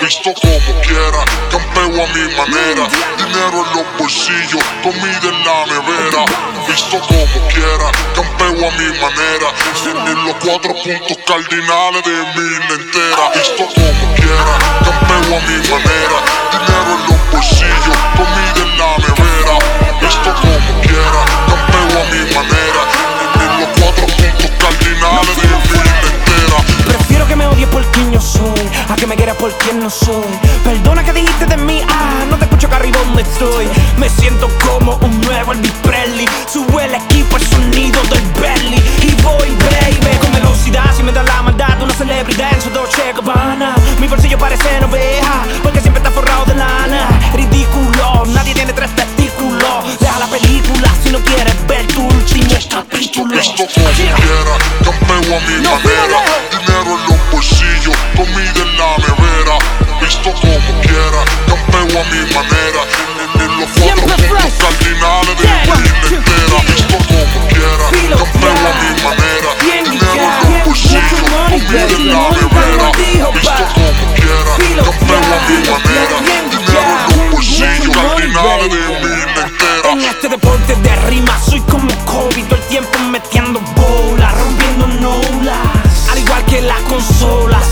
Visto como quiera, campeo a mi manera. Dinero en los bolsillos, comida en la nevera. Visto como quiera, campeo a mi manera. En los cuatro puntos cardinales de mi entera. Visto como quiera, por quien no soy. Perdona que dijiste de mí Ah, no te escucho arriba donde estoy Me siento como un nuevo Elvis Presley. Sube el equipo, el sonido del belly Y voy, baby Con velocidad, si me da la maldad Una celebridad en su Dolce Gabbana. Mi bolsillo parece oveja Porque siempre está forrado de lana. Ridículo, nadie tiene tres testículos. Deja la película si no quieres ver tu último capítulo. Visto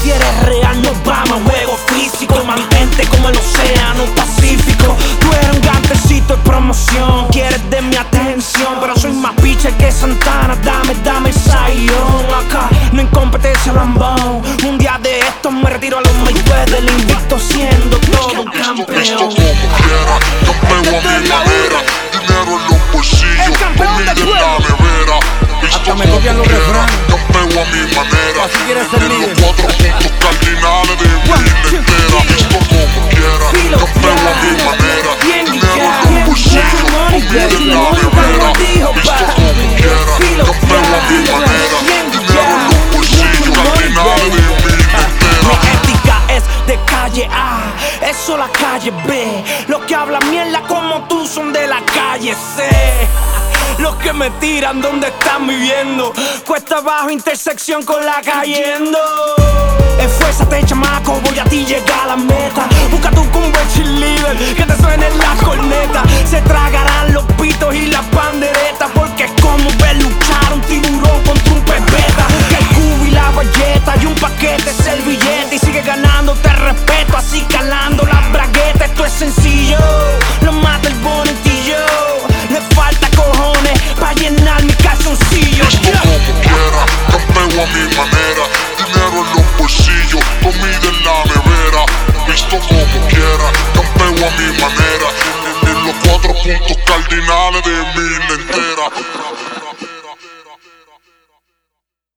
Si eres real nos vamos a juego físico. Mantente como el océano Pacífico. Tú eres un gantecito de promoción. Quieres de mi atención Pero soy más pitcher que Santana. Dame, dame sayón Acá no hay competencia lambón. Un día de estos me retiro a los Mayweather. El invicto siendo todo un Visto campeón como quiera, campeo a mi manera. Dinero en los bolsillos, El campeón comida del en la nevera. Visto Hasta me como copian los quiera, refranes. campeo a mi manera. Así quieres ser eso la calle B. Los que hablan mierda como tú son de la calle C. Los que me tiran donde están viviendo. Cuesta abajo, intersección con la cayendo. Esfuérzate, chamaco, voy a ti llegar a la meta. Busca tu combo cheerleader, que te suenen las cornetas. Se tragarán tocca al di nale